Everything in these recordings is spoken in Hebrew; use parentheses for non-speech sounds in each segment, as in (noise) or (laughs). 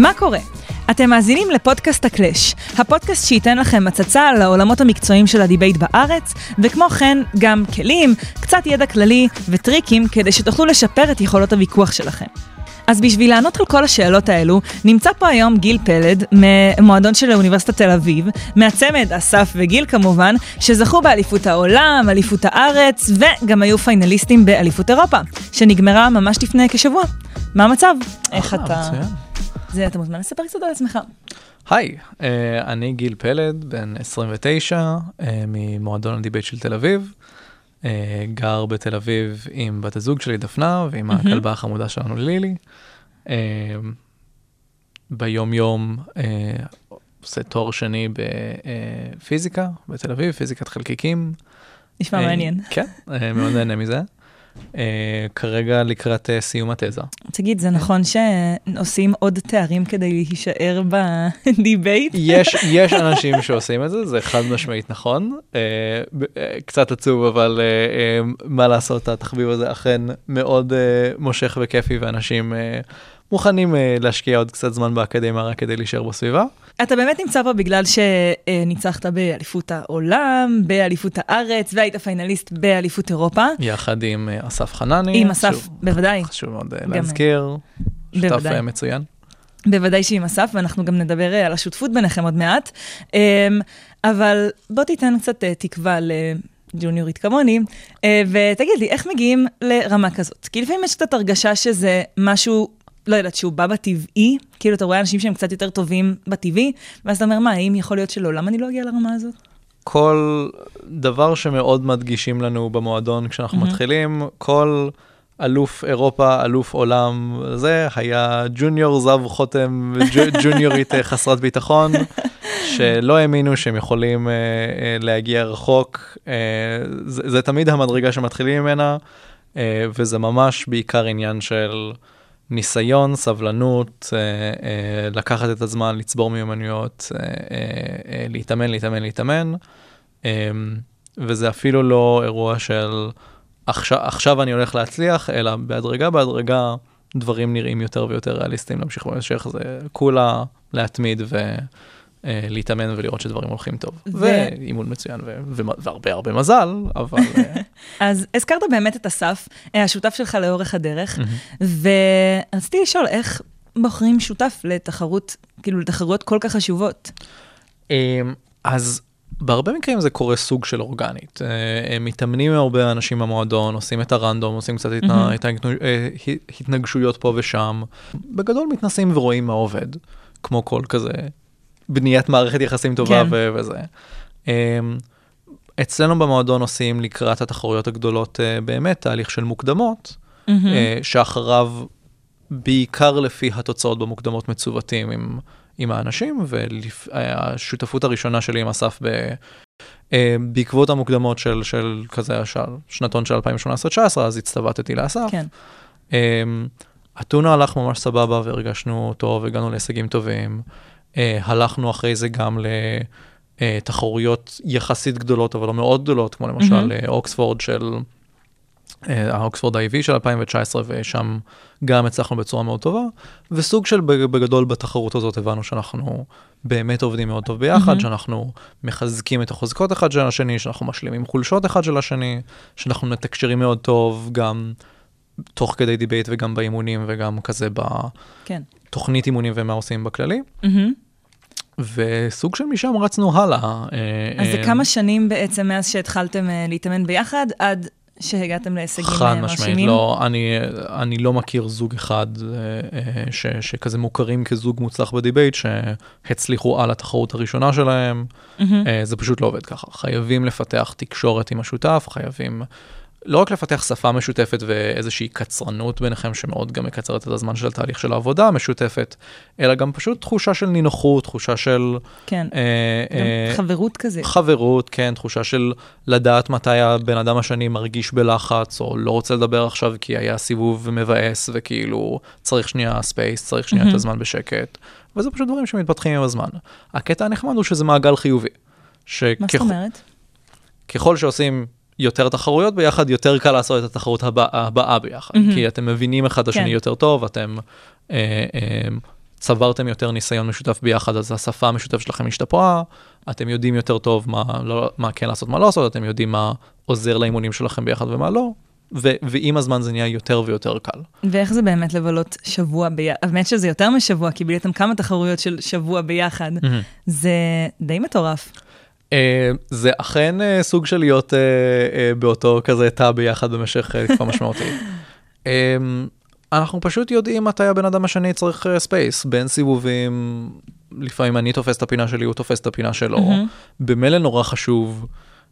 מה קורה? אתם מאזינים לפודקאסט הקלאש, הפודקאסט שייתן לכם הצצה לעולמות המקצועיים של הדיבייט בארץ, וכמו כן גם כלים, קצת ידע כללי וטריקים כדי שתוכלו לשפר את יכולות הוויכוח שלכם. אז בשביל לענות על כל השאלות האלו, נמצא פה היום גיל פלד, ממועדון של אוניברסיטת תל אביב, מהצמד אסף וגיל כמובן, שזכו באליפות העולם, אליפות הארץ, וגם היו פיינליסטים באליפות אירופה, שנגמרה ממש לפני כשבוע. מה המצב? איך אתה... מצוין. זה, אתה מוזמן לספר קצת על עצמך. היי, אה, אני גיל פלד, בן 29, אה, ממועדון הדיבייט של תל אביב. אה, גר בתל אביב עם בת הזוג שלי דפנה ועם מהמם. הכלבה החמודה שלנו לילי. אה, ביום יום אה, עושה תואר שני בפיזיקה בתל אביב, פיזיקת חלקיקים. נשמע מעניין. כן, מאוד נהנה מזה. אה, כרגע לקראת אה, סיום התזה. תגיד, זה נכון שעושים עוד תארים כדי להישאר בדיבייט? יש, (laughs) יש אנשים שעושים את זה, זה חד משמעית נכון. אה, אה, קצת עצוב, אבל אה, אה, מה לעשות, התחביב הזה אכן מאוד אה, מושך וכיפי, ואנשים אה, מוכנים אה, להשקיע עוד קצת זמן באקדמיה רק כדי להישאר בסביבה. אתה באמת נמצא פה בגלל שניצחת באליפות העולם, באליפות הארץ, והיית פיינליסט באליפות אירופה. יחד עם אה, אסף חנני. עם אסף, חשוב- בוודאי. חשוב מאוד אה, להזכיר. שותף בוודאי. מצוין. בוודאי שעם אסף, ואנחנו גם נדבר על השותפות ביניכם עוד מעט. אמ, אבל בוא תיתן קצת תקווה לג'וניורית כמוני, ותגיד לי, איך מגיעים לרמה כזאת? כי לפעמים יש קצת הרגשה שזה משהו, לא יודעת, שהוא בא בטבעי, כאילו אתה רואה אנשים שהם קצת יותר טובים בטבעי, ואז אתה אומר, מה, האם יכול להיות שלעולם אני לא אגיע לרמה הזאת? כל דבר שמאוד מדגישים לנו במועדון כשאנחנו מהמם. מתחילים, כל אלוף אירופה, אלוף עולם, זה היה ג'וניור זב חותם, ג'ו- (laughs) ג'וניורית אה, חסרת ביטחון, שלא האמינו שהם יכולים אה, אה, להגיע רחוק. אה, זה, זה תמיד המדרגה שמתחילים ממנה, אה, וזה ממש בעיקר עניין של ניסיון, סבלנות, אה, אה, לקחת את הזמן, לצבור מיומנויות, אה, להתאמן, להתאמן, להתאמן. אה, וזה אפילו לא אירוע של עכשיו, עכשיו אני הולך להצליח, אלא בהדרגה בהדרגה דברים נראים יותר ויותר ריאליסטיים להמשיך במשך, זה כולה להתמיד ולהתאמן ולראות שדברים הולכים טוב. ו- ואימון מצוין ו- ו- והרבה הרבה מזל, אבל... אה, (laughs) אז הזכרת באמת את אסף, אה, השותף שלך לאורך הדרך, ורציתי לשאול, איך בוחרים שותף לתחרות, כאילו לתחרויות כל כך חשובות? אמ, אז בהרבה מקרים זה קורה סוג של אורגנית. אה, הם מתאמנים הרבה אנשים במועדון, עושים את הרנדום, עושים קצת אה, התנגשויות פה ושם. בגדול מתנסים ורואים מה עובד, כמו כל כזה בניית מערכת יחסים טובה כן. ו- וזה. אמ, אצלנו במועדון עושים לקראת התחרויות הגדולות אה, באמת תהליך של מוקדמות, אה, שאחריו בעיקר לפי התוצאות במוקדמות מצוותים עם, עם האנשים, והשותפות הראשונה שלי עם אסף ב, אה, בעקבות המוקדמות של, של כזה שנתון של 2018-2019, אז הצטוותתי לאסף. כן. אה, אתונה הלך ממש סבבה והרגשנו טוב, הגענו להישגים טובים. אה, הלכנו אחרי זה גם לתחרויות יחסית גדולות, אבל לא מאוד גדולות, כמו למשל. אה, אוקספורד של, אה, האוקספורד ה-IV של 2019, ושם גם הצלחנו בצורה מאוד טובה, וסוג של בג- בגדול בתחרות הזאת הבנו שאנחנו באמת עובדים מאוד טוב ביחד, מהמם. שאנחנו מחזקים את החוזקות אחד של השני, שאנחנו משלימים חולשות אחד של השני, שאנחנו מתקשרים מאוד טוב גם תוך כדי דיבייט וגם באימונים וגם כזה כן. בתוכנית אימונים ומה עושים בכללי, מהמם. וסוג של משם רצנו הלאה. אז זה אה, כמה שנים בעצם מאז שהתחלתם אה, להתאמן ביחד, עד שהגעתם להישגים חד אה, משמעית, מרשימים? לא, אני, אני לא מכיר זוג אחד אה, אה, ש, שכזה מוכרים כזוג מוצלח בדיבייט, שהצליחו על התחרות הראשונה שלהם. אה, זה פשוט לא עובד ככה. חייבים לפתח תקשורת עם השותף, חייבים לא רק לפתח שפה משותפת ואיזושהי קצרנות ביניכם, שמאוד גם מקצרת את הזמן של התהליך של העבודה המשותפת, אלא גם פשוט תחושה של נינוחות, תחושה של... כן. אה, גם אה, חברות כזה. חברות, כן, תחושה של לדעת מתי הבן אדם השני מרגיש בלחץ, או לא רוצה לדבר עכשיו כי היה סיבוב מבאס, וכאילו צריך שנייה space, צריך שנייה את מהמם. הזמן בשקט, וזה פשוט דברים שמתפתחים עם הזמן. הקטע הנחמד הוא שזה מעגל חיובי. מה זאת אומרת? שככל שעושים יותר תחרויות ביחד, יותר קל לעשות את התחרות הבא, הבאה ביחד. מהמם. כי אתם מבינים אחד את השני כן. יותר טוב, אתם אה, אה, צברתם יותר ניסיון משותף ביחד, אז השפה המשותפת שלכם השתפרה, אתם יודעים יותר טוב מה, לא, מה כן לעשות, מה לא לעשות, אתם יודעים מה עוזר לאימונים שלכם ביחד ומה לא, ו- ועם הזמן זה נהיה יותר ויותר קל. ואיך זה באמת לבלות שבוע ביחד? האמת שזה יותר משבוע, כי ביליתם כמה תחרויות של שבוע ביחד. Mm-hmm. זה די מטורף. Uh, זה אכן uh, סוג של להיות uh, באותו כזה תא ביחד במשך תקופה משמעותית. Um, (laughs) אנחנו פשוט יודעים מתי הבן אדם השני צריך space, בין סיבובים, לפעמים אני תופס את הפינה שלי, הוא תופס את הפינה שלו. Mm-hmm. במילא נורא חשוב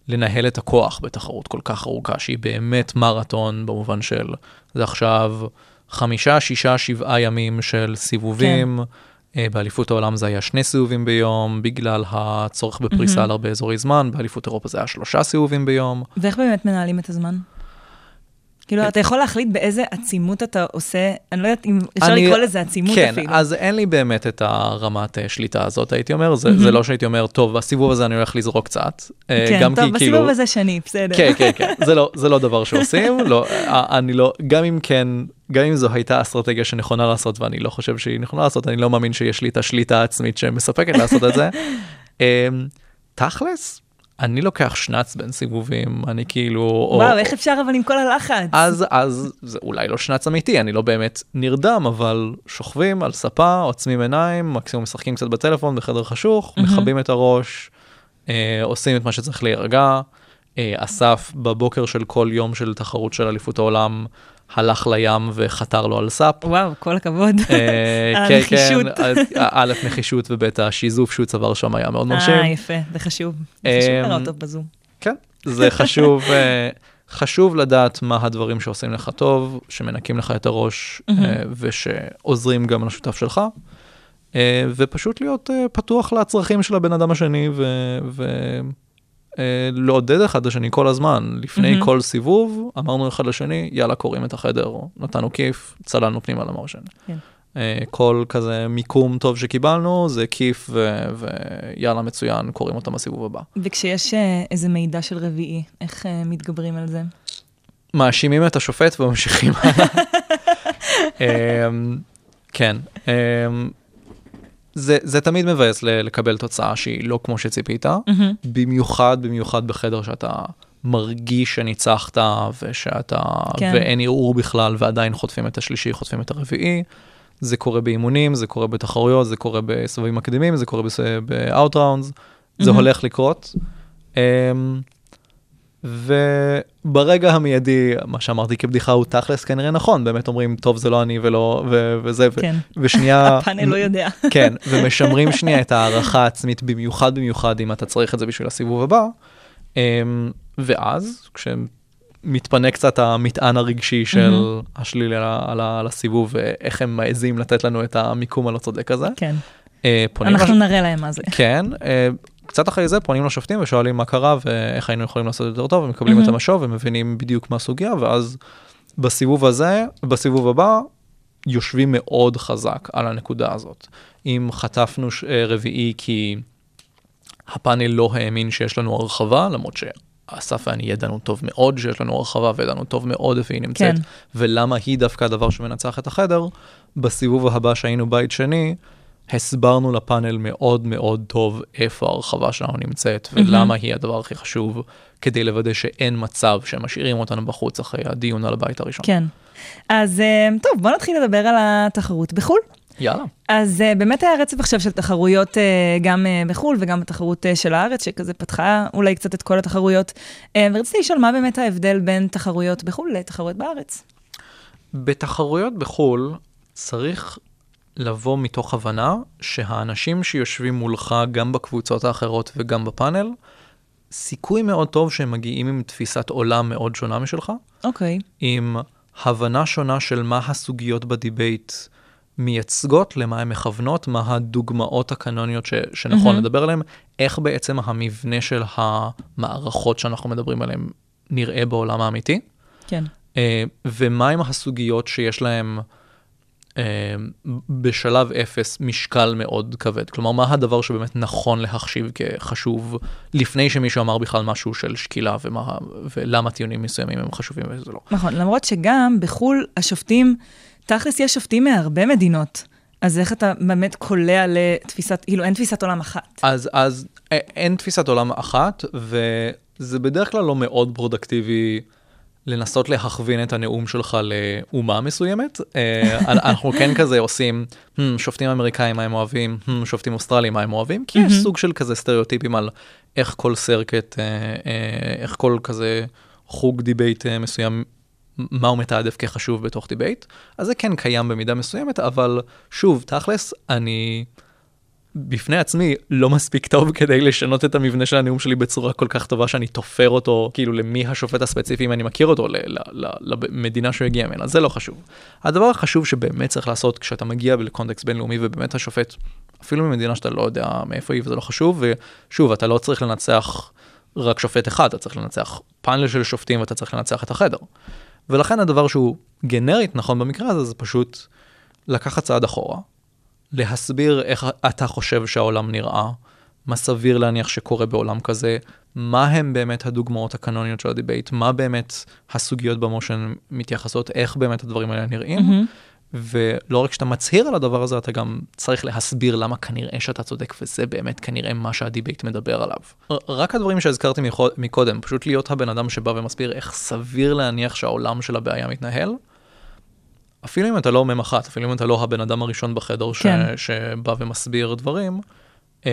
לנהל את הכוח בתחרות כל כך ארוכה, שהיא באמת מרתון במובן של, זה עכשיו חמישה, שישה, שבעה ימים של סיבובים. כן. באליפות העולם זה היה שני סיבובים ביום, בגלל הצורך בפריסה mm-hmm. על הרבה אזורי זמן, באליפות אירופה זה היה שלושה סיבובים ביום. ואיך באמת מנהלים את הזמן? כאילו, אתה יכול להחליט באיזה עצימות אתה עושה, אני לא יודעת אם אפשר אני, לקרוא לזה עצימות כן, אפילו. כן, אז אין לי באמת את הרמת אה, שליטה הזאת, הייתי אומר. זה. זה לא שהייתי אומר, טוב, בסיבוב הזה אני הולך לזרוק קצת. אה, כן, טוב, כי, בסיבוב כאילו, הזה שני, בסדר. כן, כן, כן, זה לא, זה לא דבר שעושים, לא, אה, אני לא, גם אם כן, גם אם זו הייתה אסטרטגיה שנכונה לעשות, ואני לא חושב שהיא נכונה לעשות, אני לא מאמין שיש לי את השליטה העצמית שמספקת לעשות את זה. (laughs) תכלס, אני לוקח שנץ בין סיבובים, אני כאילו... וואו, או, איך אפשר אבל עם כל הלחץ? אז, אז זה אולי לא שנץ אמיתי, אני לא באמת נרדם, אבל שוכבים על ספה, עוצמים עיניים, מקסימום משחקים קצת בטלפון בחדר חשוך, mm-hmm. מכבים את הראש, אה, עושים את מה שצריך להירגע. אה, אסף בבוקר של כל יום של תחרות של אליפות העולם, הלך לים וחתר לו על סאפ. וואו, כל הכבוד. אה, (laughs) על הנחישות. כן, כן, א', נחישות וב', השיזוף שהוא צבר שם היה מאוד מרשים. אה, יפה, זה חשוב. זה חשוב לראות טוב בזום. כן, זה חשוב. אה, חשוב לדעת מה הדברים שעושים לך טוב, שמנקים לך את הראש ושעוזרים גם לשותף שלך, ופשוט להיות פתוח לצרכים של הבן אדם השני אה, לעודד אחד את השני כל הזמן. לפני mm-hmm. כל סיבוב, אמרנו אחד לשני, יאללה, קוראים את החדר, נתנו כיף, צללנו פנימה למרשן. כן. אה, כל כזה מיקום טוב שקיבלנו, זה כיף ו- ויאללה, מצוין, קוראים אותם בסיבוב הבא. וכשיש אה, איזה מידע של רביעי, איך מתגברים על זה? מאשימים את השופט וממשיכים הלאה. (laughs) כן. זה, זה תמיד מבאס לקבל תוצאה שהיא לא כמו שציפית, mm-hmm. במיוחד, במיוחד בחדר שאתה מרגיש שניצחת ושאתה, כן. ואין ערעור בכלל ועדיין חוטפים את השלישי, חוטפים את הרביעי. זה קורה באימונים, זה קורה בתחרויות, זה קורה בסבבים מקדימים, זה קורה rounds, זה mm-hmm. הולך לקרות. Um, וברגע המיידי, מה שאמרתי כבדיחה הוא תכלס כנראה נכון, באמת אומרים, טוב, זה לא אני ולא, ו- וזה, כן. ו- ושנייה... (laughs) הפאנל לא יודע. (laughs) כן, ומשמרים שנייה את ההערכה העצמית, במיוחד במיוחד אם אתה צריך את זה בשביל הסיבוב הבא. אמ, ואז, כשמתפנה קצת המטען הרגשי של mm-hmm. השלילי על, על, על הסיבוב, ואיך הם מעזים לתת לנו את המיקום הלא צודק הזה. כן. אה, אנחנו לש... נראה להם מה זה. כן. קצת אחרי זה פונים לשופטים ושואלים מה קרה ואיך היינו יכולים לעשות יותר טוב, ומקבלים mm-hmm. את המשוב ומבינים בדיוק מה הסוגיה, ואז בסיבוב הזה, בסיבוב הבא, יושבים מאוד חזק על הנקודה הזאת. אם חטפנו ש... אה, רביעי כי הפאנל לא האמין שיש לנו הרחבה, למרות שאסף ואני ידענו טוב מאוד שיש לנו הרחבה וידענו טוב מאוד איפה היא נמצאת, כן. ולמה היא דווקא הדבר שמנצח את החדר, בסיבוב הבא שהיינו בית שני, הסברנו לפאנל מאוד מאוד טוב איפה ההרחבה שלנו נמצאת ולמה. היא הדבר הכי חשוב, כדי לוודא שאין מצב שהם משאירים אותנו בחוץ אחרי הדיון על הבית הראשון. כן. אז אה, טוב, בוא נתחיל לדבר על התחרות בחו"ל. יאללה. אז uh, באמת היה רצף עכשיו של תחרויות uh, גם בחו"ל וגם בתחרות uh, של הארץ, שכזה פתחה אולי קצת את כל התחרויות. ורציתי לשאול מה באמת ההבדל בין תחרויות בחו"ל לתחרויות בארץ. בתחרויות בחו"ל צריך לבוא מתוך הבנה שהאנשים שיושבים מולך גם בקבוצות האחרות וגם בפאנל, סיכוי מאוד טוב שהם מגיעים עם תפיסת עולם מאוד שונה משלך. אוקיי. Okay. עם הבנה שונה של מה הסוגיות בדיבייט מייצגות, למה הן מכוונות, מה הדוגמאות הקנוניות ש, שנכון mm-hmm. לדבר עליהן, איך בעצם המבנה של המערכות שאנחנו מדברים עליהן נראה בעולם האמיתי. כן. Uh, ומהם הסוגיות שיש להן... אמ, בשלב אפס משקל מאוד כבד. כלומר, מה הדבר שבאמת נכון להחשיב כחשוב, לפני שמישהו אמר בכלל משהו של שקילה, ומה, ולמה טיעונים מסוימים הם חשובים וזה לא. נכון, למרות שגם בחו"ל השופטים, תכלס יש שופטים מהרבה מדינות. אז איך אתה באמת קולע לתפיסת, כאילו אין תפיסת עולם אחת. אז, אז א- אין תפיסת עולם אחת, וזה בדרך כלל לא מאוד פרודקטיבי לנסות להכווין את הנאום שלך לאומה מסוימת. אה, (laughs) אנחנו כן כזה עושים, "Hmm, שופטים אמריקאים מה הם אוהבים, "Hmm, שופטים אוסטרליים מה הם אוהבים, כי יש סוג של כזה סטריאוטיפים על איך כל circuit, אה, אה, איך כל כזה חוג דיבייט מסוים מה הוא מתעדף כחשוב בתוך דיבייט, אז זה כן קיים במידה מסוימת, אבל שוב, תכלס, אני בפני עצמי לא מספיק טוב כדי לשנות את המבנה של הנאום שלי בצורה כל כך טובה שאני תופר אותו, כאילו למי השופט הספציפי, אם אני מכיר אותו, למדינה שהוא הגיע ממנה, זה לא חשוב. הדבר החשוב שבאמת צריך לעשות כשאתה מגיע לקונטקסט בינלאומי ובאמת השופט, אפילו ממדינה שאתה לא יודע מאיפה היא וזה לא חשוב, ושוב, אתה לא צריך לנצח רק שופט אחד, אתה צריך לנצח פאנל של שופטים ואתה צריך לנצח את החדר. ולכן הדבר שהוא גנרית נכון במקרה הזה, זה פשוט לקחת צעד אחורה, להסביר איך אתה חושב שהעולם נראה, מה סביר להניח שקורה בעולם כזה, מה הם באמת הדוגמאות הקנוניות של הדיבייט, מה באמת הסוגיות ב motion מתייחסות, איך באמת הדברים האלה נראים. Mm-hmm. ולא רק שאתה מצהיר על הדבר הזה, אתה גם צריך להסביר למה כנראה שאתה צודק, וזה באמת כנראה מה שהדיבייט מדבר עליו. רק הדברים שהזכרתי מקודם, פשוט להיות הבן אדם שבא ומסביר איך סביר להניח שהעולם של הבעיה מתנהל, אפילו אם אתה לא מ"ם אחת, אפילו אם אתה לא הבן אדם הראשון בחדר ש... כן. שבא ומסביר דברים, אמ,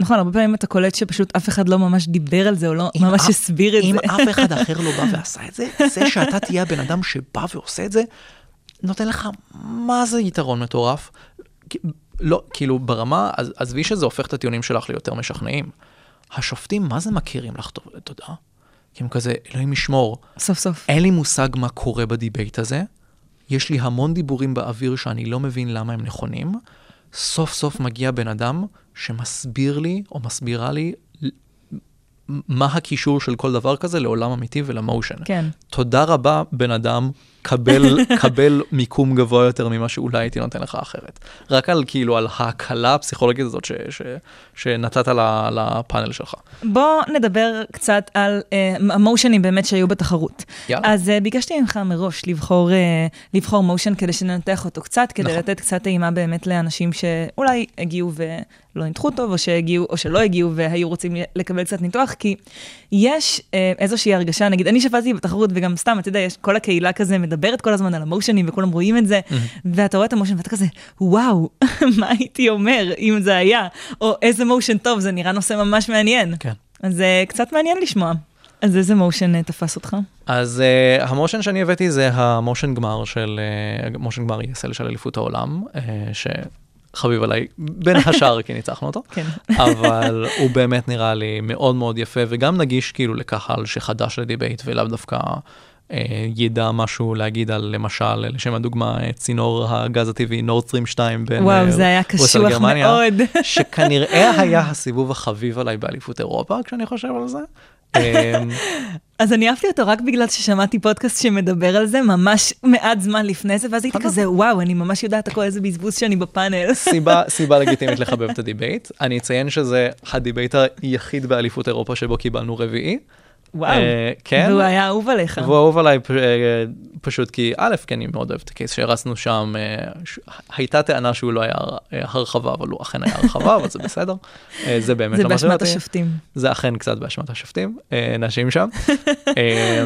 נכון, הרבה פעמים אתה קולט שפשוט אף אחד לא ממש דיבר על זה, או לא אם ממש אף- הסביר את אם זה. אף אחד (laughs) אחר לא בא ועשה את זה, זה שאתה תהיה הבן אדם שבא ועושה את זה, נותן לך מה זה יתרון מטורף. לא, כאילו ברמה, אז- עזבי שזה הופך את הטיעונים שלך ליותר משכנעים. השופטים, מה זה מכירים לך טוב, תודה? כי הם כזה, אלוהים ישמור, סוף סוף. אין לי מושג מה קורה בדיבייט הזה, יש לי המון דיבורים באוויר שאני לא מבין למה הם נכונים. סוף סוף מגיע בן אדם שמסביר לי, או מסבירה לי, מה הקישור של כל דבר כזה לעולם אמיתי ולמושן. כן. תודה רבה, בן אדם, קבל, (laughs) קבל מיקום גבוה יותר ממה שאולי הייתי נותן לך אחרת. רק על כאילו, על ההקלה הפסיכולוגית הזאת ש, ש, שנתת לפאנל שלך. בוא נדבר קצת על אה, המושנים באמת שהיו בתחרות. יאללה. אז אה, ביקשתי ממך מראש לבחור, אה, לבחור מושן כדי שננתח אותו קצת, כדי נכון. לתת קצת טעימה באמת לאנשים שאולי הגיעו ולא ניתחו טוב, או שהגיעו, או שלא הגיעו והיו רוצים לקבל קצת ניתוח, כי יש אה, איזושהי הרגשה, נגיד, אני שפטתי בתחרות וגם סתם, אתה יודע, יש כל הקהילה כזה מדברת כל הזמן על המושנים וכולם רואים את זה, ואתה רואה את המושן ואתה כזה, וואו, (laughs) מה הייתי אומר אם זה היה, או איזה מושן טוב, זה נראה נושא ממש מעניין. כן. אז זה קצת מעניין לשמוע. אז איזה מושן אה, תפס אותך? אז uh, המושן שאני הבאתי זה המושן גמר של, uh, מושן גמר ESL של אליפות העולם, uh, שחביב עליי בין השאר כי ניצחנו אותו, (laughs) כן. אבל הוא באמת נראה לי מאוד מאוד יפה וגם נגיש כאילו לקהל שחדש לדיבייט ולאו דווקא ידע משהו להגיד על למשל, לשם הדוגמה, אה, צינור הגז הטבעי נורדסטרים 2 בין וואו, אה, זה היה קשוח לגרמניה. מאוד. (laughs) שכנראה היה הסיבוב החביב עליי באליפות אירופה כשאני חושב על זה. אמ, אז אני אהבתי אותו רק בגלל ששמעתי פודקאסט שמדבר על זה ממש מעט זמן לפני זה, ואז הייתי. כזה, וואו, אני ממש יודעת הכל איזה בזבוז שאני בפאנל. (laughs) סיבה, סיבה לגיטימית לחבב את הדיבייט. אני אציין שזה הדיבייט היחיד באליפות אירופה שבו קיבלנו רביעי. וואו. אה, כן. והוא היה אהוב עליך. והוא אהוב עליי פ- אה, פשוט כי א', כי אני מאוד אוהב את ה case שהרצנו שם, אה, ש- הייתה טענה שהוא לא היה הרחבה, אבל הוא אכן היה הרחבה, אבל זה בסדר. אה, זה באמת זה לא מטריד באשמת אותי. השופטים. זה אכן קצת באשמת השופטים, אה, נשים שם. (laughs) אה,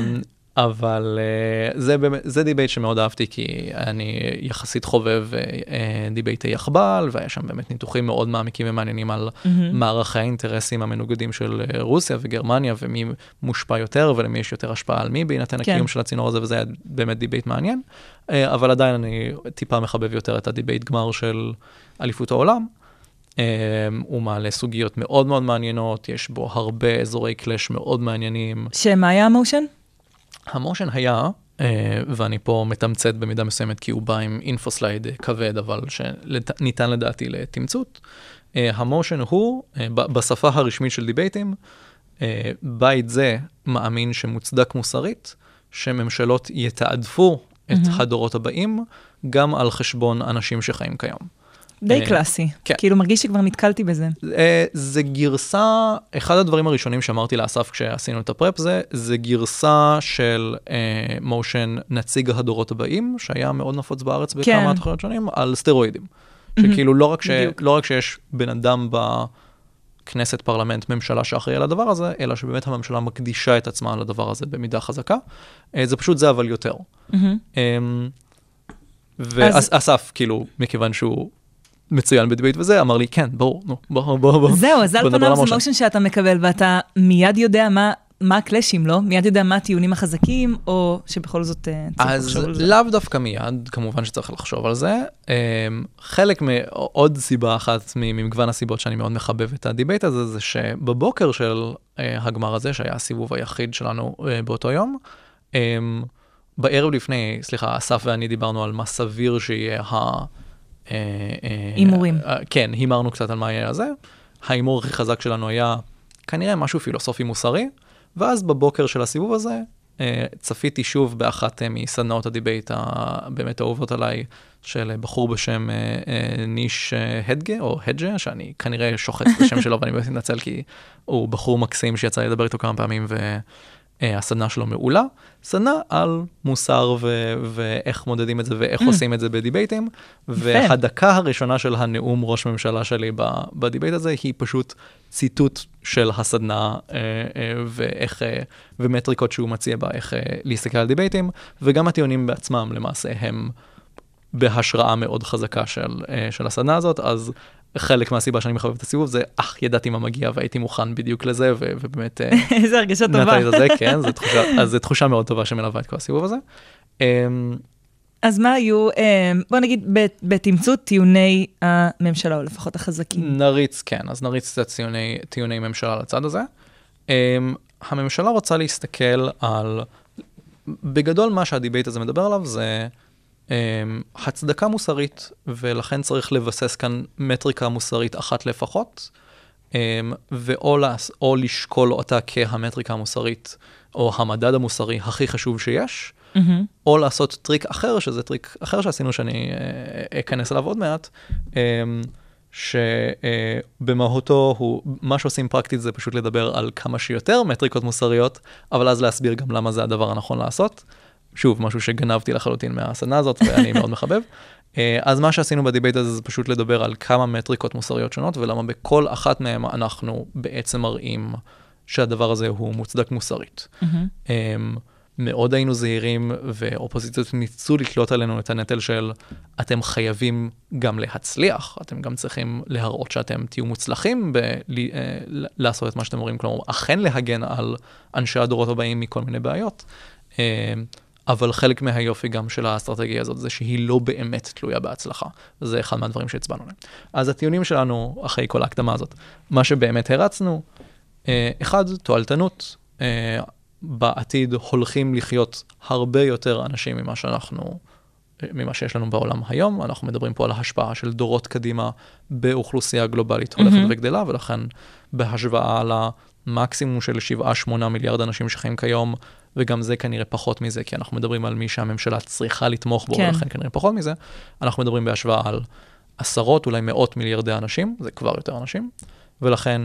אבל אה, זה באמת, זה דיבייט שמאוד אהבתי, כי אני יחסית חובב אה, אה, דיבייטי יחב"ל, והיה שם באמת ניתוחים מאוד מעמיקים ומעניינים על מערכי האינטרסים המנוגדים של אה, רוסיה וגרמניה, ומי מושפע יותר ולמי יש יותר השפעה על מי, בהינתן כן. הקיום של הצינור הזה, וזה היה באמת דיבייט מעניין. אבל עדיין אני טיפה מחבב יותר את הדיבייט גמר של אליפות העולם. הוא מעלה סוגיות מאוד מאוד מעניינות, יש בו הרבה אזורי clash מאוד מעניינים. שמה היה ה motion? ה motion היה, uh, ואני פה מתמצת במידה מסוימת כי הוא בא עם infoslide uh, כבד, אבל שניתן לדעתי לתמצות. Uh, ה motion הוא, בשפה הרשמית של דיבייטים, בית זה מאמין שמוצדק מוסרית, שממשלות יתעדפו את הדורות הבאים, גם על חשבון אנשים שחיים כיום. די אה, קלאסי. כן. כאילו מרגיש שכבר נתקלתי בזה. אה, זה גרסה, אחד הדברים הראשונים שאמרתי לאסף כשעשינו את ה prep זה, זה גרסה של motion נציג הדורות הבאים, שהיה מאוד נפוץ בארץ בכמה כן. תחרויות שונים, על סטרואידים. שכאילו לא רק, ש... לא רק שיש בן אדם בכנסת, פרלמנט, ממשלה שאחראי על הדבר הזה, אלא שבאמת הממשלה מקדישה את עצמה לדבר הזה במידה חזקה. אה, זה פשוט זה, אבל יותר. מהמם. אמ, ואסף, כאילו, מכיוון שהוא מצוין בדיבייט וזה, אמר לי, כן, ברור, נו, בוא, בוא, בוא. זהו, אז על פניו זה motion. שאתה מקבל ואתה מיד יודע מה... מה ה clash ים, לא? מיד יודע מה הטיעונים החזקים, או שבכל זאת אה, צריך אז לחשוב על זה. לאו דווקא מיד, כמובן שצריך לחשוב על זה. אמ, חלק, מ- עוד סיבה אחת ממגוון הסיבות שאני מאוד מחבב את הדיבייט הזה, זה שבבוקר של אה, הגמר הזה, שהיה הסיבוב היחיד שלנו אה, באותו יום, בערב לפני, סליחה, אסף ואני דיברנו על מה סביר שיהיה ה... אה, אה, הימורים. אה, כן, הימרנו קצת על מה יהיה הזה. ההימור הכי חזק שלנו היה כנראה משהו פילוסופי מוסרי, ואז בבוקר של הסיבוב הזה, צפיתי שוב באחת מסדנאות הדיבייט הבאמת אהובות עליי, של בחור בשם ניש הדגה, או הדג'ה, שאני כנראה שוחט השם שלו (laughs) ואני באמת מתנצל כי הוא בחור מקסים שיצא לדבר איתו כמה פעמים, והסדנה שלו מעולה. סדנה על מוסר ו- ואיך מודדים את זה ואיך Mm. עושים את זה בדיבייטים, והדקה הראשונה של הנאום ראש ממשלה שלי בדיבייט הזה היא פשוט ציטוט של הסדנה אה, אה, ואיך, אה, ומטריקות שהוא מציע בה, איך אה, להסתכל על דיבייטים, וגם הטיעונים בעצמם למעשה הם בהשראה מאוד חזקה של, אה, של הסדנה הזאת, אז חלק מהסיבה שאני מחבב את הסיבוב זה, אך, ידעתי מה מגיע והייתי מוכן בדיוק לזה, ו- ובאמת... אה, (laughs) איזה הרגשה טובה. נתן לי את זה, (laughs) כן, זו תחושה, אז זו תחושה מאוד טובה שמלווה את כל הסיבוב הזה. אמ, אז מה היו, אה, בוא נגיד, בתמצות טיעוני הממשלה, או לפחות החזקים. נריץ, כן, אז נריץ קצת טיעוני, טיעוני ממשלה לצד הזה. אמ, הממשלה רוצה להסתכל על, בגדול מה שהדיבייט הזה מדבר עליו זה הצדקה מוסרית, ולכן צריך לבסס כאן מטריקה מוסרית אחת לפחות, אמ, ואו לעס- או לשקול אותה כהמטריקה המוסרית, או המדד המוסרי הכי חשוב שיש, מהמם. או לעשות טריק אחר, שזה טריק אחר שעשינו שאני אה, אכנס אליו עוד מעט, אמ, שבמהותו הוא, מה שעושים פרקטית זה פשוט לדבר על כמה שיותר מטריקות מוסריות, אבל אז להסביר גם למה זה הדבר הנכון לעשות. שוב, משהו שגנבתי לחלוטין מהסדנה הזאת ואני מאוד מחבב. (laughs) אה, אז מה שעשינו בדיבייט הזה זה פשוט לדבר על כמה מטריקות מוסריות שונות ולמה בכל אחת מהן אנחנו בעצם מראים שהדבר הזה הוא מוצדק מוסרית. מהמם. אמ, מאוד היינו זהירים, ואופוזיציות ניסו לתלות עלינו את הנטל של אתם חייבים גם להצליח, אתם גם צריכים להראות שאתם תהיו מוצלחים בלעשות את מה שאתם אומרים, כלומר, אכן להגן על אנשי הדורות הבאים מכל מיני בעיות. אבל חלק מהיופי גם של האסטרטגיה הזאת זה שהיא לא באמת תלויה בהצלחה. זה אחד מהדברים שהצבענו עליהם. אז הטיעונים שלנו, אחרי כל ההקדמה הזאת, מה שבאמת הרצנו, אה, אחד, תועלתנות. אה, בעתיד הולכים לחיות הרבה יותר אנשים ממה שאנחנו, ממה שיש לנו בעולם היום. אנחנו מדברים פה על ההשפעה של דורות קדימה באוכלוסייה גלובלית הולכת מהמם. וגדלה, ולכן בהשוואה למקסימום של 7-8 מיליארד אנשים שחיים כיום, וגם זה כנראה פחות מזה, כי אנחנו מדברים על מי שהממשלה צריכה לתמוך בו, כן. ולכן כנראה פחות מזה. אנחנו מדברים בהשוואה על עשרות, אולי מאות מיליארדי אנשים, זה כבר יותר אנשים, ולכן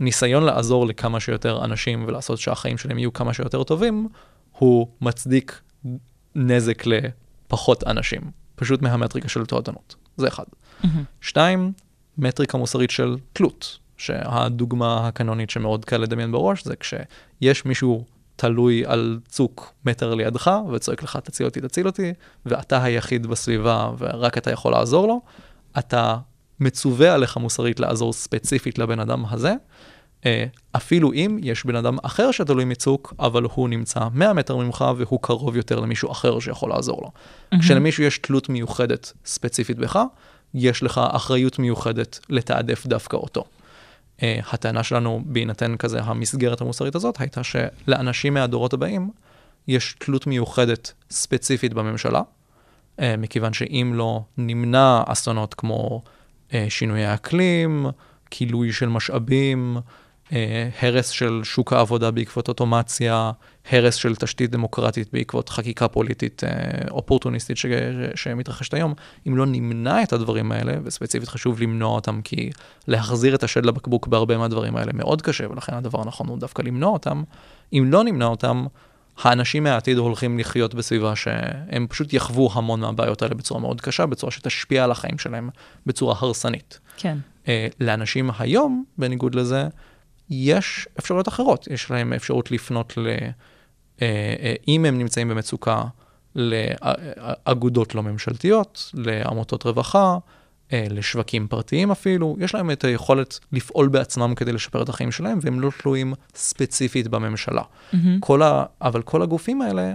ניסיון לעזור לכמה שיותר אנשים ולעשות שהחיים שלהם יהיו כמה שיותר טובים, הוא מצדיק נזק לפחות אנשים, פשוט מהמטריקה של תועדנות. זה אחד. מהמם. שתיים, מטריקה מוסרית של תלות, שהדוגמה הקנונית שמאוד קל לדמיין בראש זה כשיש מישהו תלוי על צוק מטר לידך וצועק לך תציל אותי, תציל אותי, ואתה היחיד בסביבה ורק אתה יכול לעזור לו, אתה מצווה עליך מוסרית לעזור ספציפית לבן אדם הזה, אה, אפילו אם יש בן אדם אחר שתלוי מצוק, אבל הוא נמצא 100 מטר ממך והוא קרוב יותר למישהו אחר שיכול לעזור לו. מהמם. כשלמישהו יש תלות מיוחדת ספציפית בך, יש לך אחריות מיוחדת לתעדף דווקא אותו. Uh, הטענה שלנו, בהינתן כזה המסגרת המוסרית הזאת, הייתה שלאנשים מהדורות הבאים יש תלות מיוחדת ספציפית בממשלה, uh, מכיוון שאם לא נמנע אסונות כמו uh, שינויי האקלים, כילוי של משאבים, הרס של שוק העבודה בעקבות אוטומציה, הרס של תשתית דמוקרטית בעקבות חקיקה פוליטית אה, אופורטוניסטית ש, שמתרחשת היום, אם לא נמנע את הדברים האלה, וספציפית חשוב למנוע אותם, כי להחזיר את השד לבקבוק בהרבה מהדברים האלה מאוד קשה, ולכן הדבר הנכון הוא דווקא למנוע אותם, אם לא נמנע אותם, האנשים מהעתיד הולכים לחיות בסביבה שהם פשוט יחוו המון מהבעיות האלה בצורה מאוד קשה, בצורה שתשפיע על החיים שלהם בצורה הרסנית. כן. Uh, לאנשים היום, בניגוד לזה, יש אפשרויות אחרות. יש להם אפשרות לפנות ל... Uh, uh, אם הם נמצאים במצוקה, לאגודות לא ממשלתיות, לעמותות רווחה, אה, לשווקים פרטיים אפילו, יש להם את היכולת לפעול בעצמם כדי לשפר את החיים שלהם, והם לא תלויים ספציפית בממשלה. Mm-hmm. כל ה... אבל כל הגופים האלה,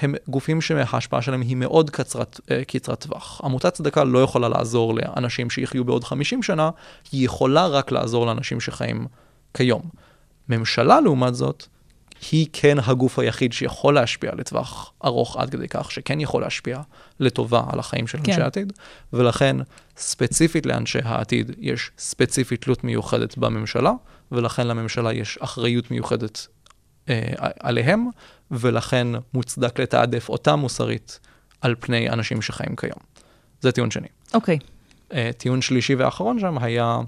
הם גופים שההשפעה שלהם היא מאוד קצרת, אה, קצרת טווח. עמותת צדקה לא יכולה לעזור לאנשים שיחיו בעוד 50 שנה, היא יכולה רק לעזור לאנשים שחיים כיום. ממשלה, לעומת זאת, היא כן הגוף היחיד שיכול להשפיע לטווח ארוך עד כדי כך, שכן יכול להשפיע לטובה על החיים של אנשי כן. העתיד, ולכן ספציפית לאנשי העתיד יש ספציפית תלות מיוחדת בממשלה, ולכן לממשלה יש אחריות מיוחדת אה, עליהם, ולכן מוצדק לתעדף אותה מוסרית על פני אנשים שחיים כיום. זה טיעון שני. אוקיי. Okay. אה, טיעון שלישי ואחרון שם היה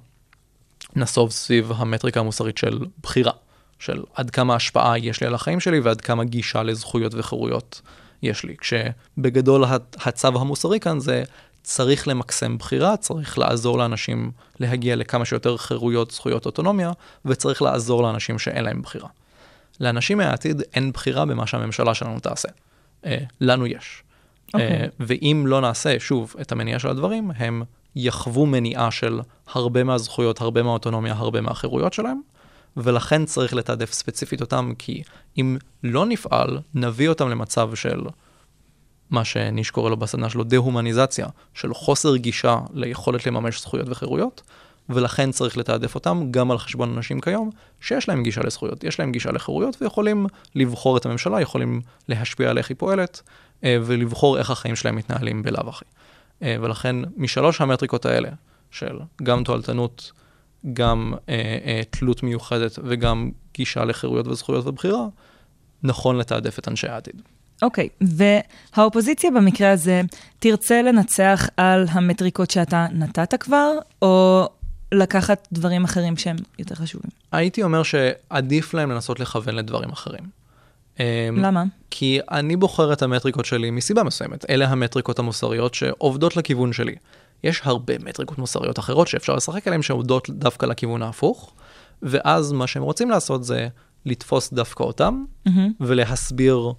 נסוב סביב המטריקה המוסרית של בחירה. של עד כמה השפעה יש לי על החיים שלי ועד כמה גישה לזכויות וחירויות יש לי. כשבגדול הצו המוסרי כאן זה צריך למקסם בחירה, צריך לעזור לאנשים להגיע לכמה שיותר חירויות, זכויות, אוטונומיה, וצריך לעזור לאנשים שאין להם בחירה. לאנשים מהעתיד אין בחירה במה שהממשלה שלנו תעשה. אה, לנו יש. Okay. אוקיי. אה, ואם לא נעשה, שוב, את המניעה של הדברים, הם יחוו מניעה של הרבה מהזכויות, הרבה מהאוטונומיה, הרבה מהחירויות שלהם, ולכן צריך לתעדף ספציפית אותם, כי אם לא נפעל, נביא אותם למצב של מה שניש קורא לו בסדנה שלו דה-הומניזציה, של חוסר גישה ליכולת לממש זכויות וחירויות, ולכן צריך לתעדף אותם גם על חשבון אנשים כיום, שיש להם גישה לזכויות, יש להם גישה לחירויות, ויכולים לבחור את הממשלה, יכולים להשפיע על איך היא פועלת, אה, ולבחור איך החיים שלהם מתנהלים בלאו הכי. אה, ולכן משלוש המטריקות האלה, של גם תועלתנות, גם אה, אה, תלות מיוחדת וגם גישה לחירויות וזכויות ובחירה, נכון לתעדף את אנשי העתיד. אוקיי, okay, והאופוזיציה במקרה הזה תרצה לנצח על המטריקות שאתה נתת כבר, או לקחת דברים אחרים שהם יותר חשובים? הייתי אומר שעדיף להם לנסות לכוון לדברים אחרים. אמ, למה? כי אני בוחר את המטריקות שלי מסיבה מסוימת. אלה המטריקות המוסריות שעובדות לכיוון שלי. יש הרבה מטריקות מוסריות אחרות שאפשר לשחק עליהן שעובדות דווקא לכיוון ההפוך, ואז מה שהם רוצים לעשות זה לתפוס דווקא אותם, mm-hmm. ולהסביר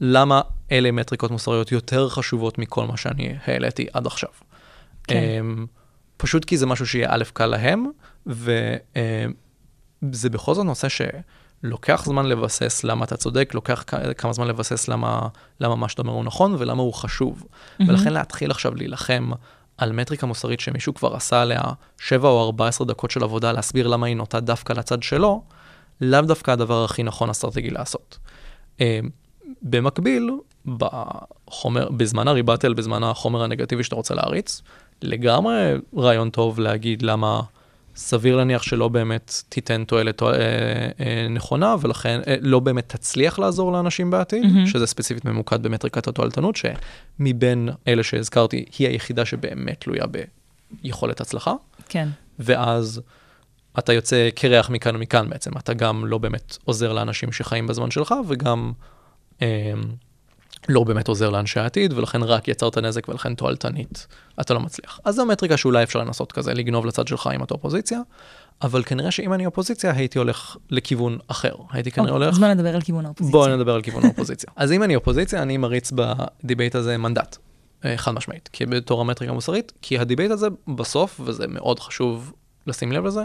למה אלה מטריקות מוסריות יותר חשובות מכל מה שאני העליתי עד עכשיו. כן. Um, פשוט כי זה משהו שיהיה א' קל להם, וזה uh, בכל זאת נושא שלוקח זמן לבסס למה אתה צודק, לוקח כמה זמן לבסס למה, למה מה שאתה אומר הוא נכון ולמה הוא חשוב. Mm-hmm. ולכן להתחיל עכשיו להילחם על מטריקה מוסרית שמישהו כבר עשה עליה 7 או 14 דקות של עבודה להסביר למה היא נוטה דווקא לצד שלו, לאו דווקא הדבר הכי נכון אסטרטגי לעשות. אה, במקביל, בחומר, בזמן הריבטל, בזמן החומר הנגטיבי שאתה רוצה להריץ, לגמרי רעיון טוב להגיד למה סביר להניח שלא באמת תיתן תועלת אה, אה, נכונה, ולכן אה, לא באמת תצליח לעזור לאנשים בעתיד, mm-hmm. שזה ספציפית ממוקד במטריקת התועלתנות, שמבין אלה שהזכרתי, היא היחידה שבאמת תלויה ביכולת הצלחה. כן. ואז אתה יוצא קרח מכאן ומכאן בעצם, אתה גם לא באמת עוזר לאנשים שחיים בזמן שלך, וגם... אה, לא באמת עוזר לאנשי העתיד, ולכן רק יצרת נזק ולכן תועלתנית, אתה לא מצליח. אז זו מטריקה שאולי אפשר לנסות כזה, לגנוב לצד שלך אם אתה אופוזיציה, אבל כנראה שאם אני אופוזיציה, הייתי הולך לכיוון אחר. הייתי כנראה אוקיי, הולך... אז בוא נדבר על כיוון האופוזיציה. בוא נדבר על כיוון האופוזיציה. אז אם אני אופוזיציה, אני מריץ בדיבייט הזה מנדט, אה, חד משמעית, כי בתור המטריקה המוסרית, כי הדיבייט הזה בסוף, וזה מאוד חשוב לשים לב לזה,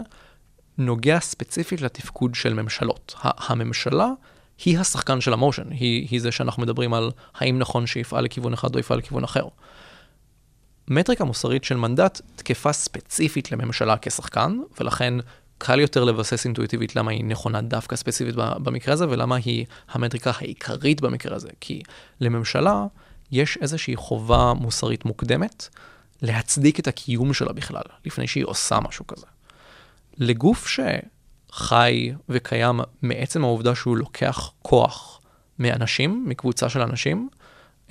נוגע ספציפית לתפקוד של ממשלות. הממשלה היא השחקן של ה motion, היא, היא זה שאנחנו מדברים על האם נכון שיפעל לכיוון אחד או יפעל לכיוון אחר. מטריקה מוסרית של מנדט תקפה ספציפית לממשלה כשחקן, ולכן קל יותר לבסס אינטואיטיבית למה היא נכונה דווקא ספציפית במקרה הזה, ולמה היא המטריקה העיקרית במקרה הזה. כי לממשלה יש איזושהי חובה מוסרית מוקדמת להצדיק את הקיום שלה בכלל, לפני שהיא עושה משהו כזה. לגוף ש... חי וקיים מעצם העובדה שהוא לוקח כוח מאנשים, מקבוצה של אנשים,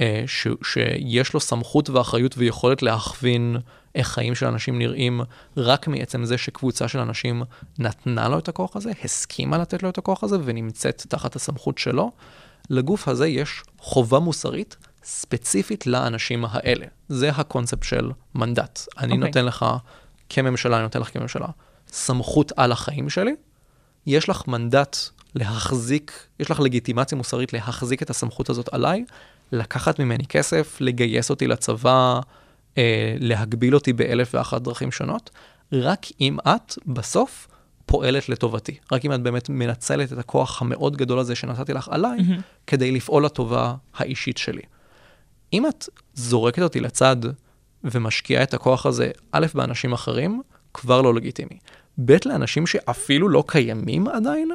אה, ש, שיש לו סמכות ואחריות ויכולת להכווין איך חיים של אנשים נראים, רק מעצם זה שקבוצה של אנשים נתנה לו את הכוח הזה, הסכימה לתת לו את הכוח הזה ונמצאת תחת הסמכות שלו. לגוף הזה יש חובה מוסרית ספציפית לאנשים האלה. זה הקונספט של מנדט. אני אוקיי. נותן לך כממשלה, אני נותן לך כממשלה, סמכות על החיים שלי, יש לך מנדט להחזיק, יש לך לגיטימציה מוסרית להחזיק את הסמכות הזאת עליי, לקחת ממני כסף, לגייס אותי לצבא, אה, להגביל אותי באלף ואחת דרכים שונות, רק אם את בסוף פועלת לטובתי. רק אם את באמת מנצלת את הכוח המאוד גדול הזה שנתתי לך עליי, מהמם. כדי לפעול לטובה האישית שלי. אם את זורקת אותי לצד ומשקיעה את הכוח הזה, א', באנשים אחרים, כבר לא לגיטימי. ב', לאנשים שאפילו לא קיימים עדיין,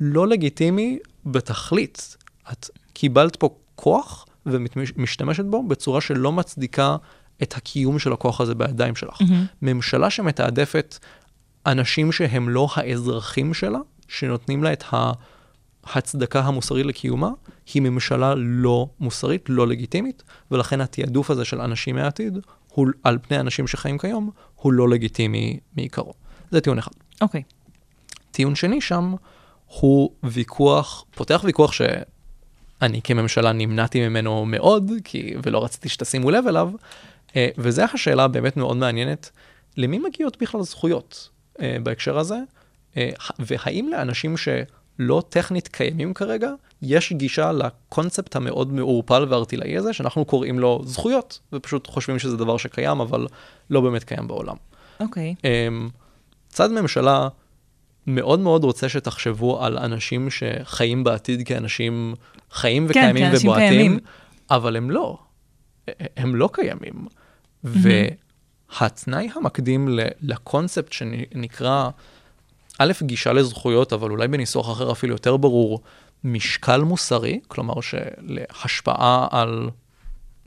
לא לגיטימי בתכלית. את קיבלת פה כוח ומשתמשת בו בצורה שלא מצדיקה את הקיום של הכוח הזה בידיים שלך. מהמם. ממשלה שמתעדפת אנשים שהם לא האזרחים שלה, שנותנים לה את ההצדקה המוסרית לקיומה, היא ממשלה לא מוסרית, לא לגיטימית, ולכן התעדוף הזה של אנשים מהעתיד, הוא, על פני אנשים שחיים כיום, הוא לא לגיטימי מעיקרו. זה טיעון אחד. אוקיי. טיעון שני שם הוא ויכוח, פותח ויכוח שאני כממשלה נמנעתי ממנו מאוד, כי, ולא רציתי שתשימו לב אליו, אה, וזה השאלה באמת מאוד מעניינת, למי מגיעות בכלל זכויות אה, בהקשר הזה, אה, והאם לאנשים שלא טכנית קיימים כרגע, יש גישה לקונספט המאוד מעורפל והרטילאי הזה, שאנחנו קוראים לו זכויות, ופשוט חושבים שזה דבר שקיים, אבל לא באמת קיים בעולם. אוקיי. אמ, צד ממשלה מאוד מאוד רוצה שתחשבו על אנשים שחיים בעתיד כאנשים חיים וקיימים כאנשים ובועטים, קיימים. אבל הם לא. הם לא קיימים. והתנאי המקדים לקונספט שנקרא, א', גישה לזכויות, אבל אולי בניסוח אחר אפילו יותר ברור, משקל מוסרי, כלומר שלהשפעה על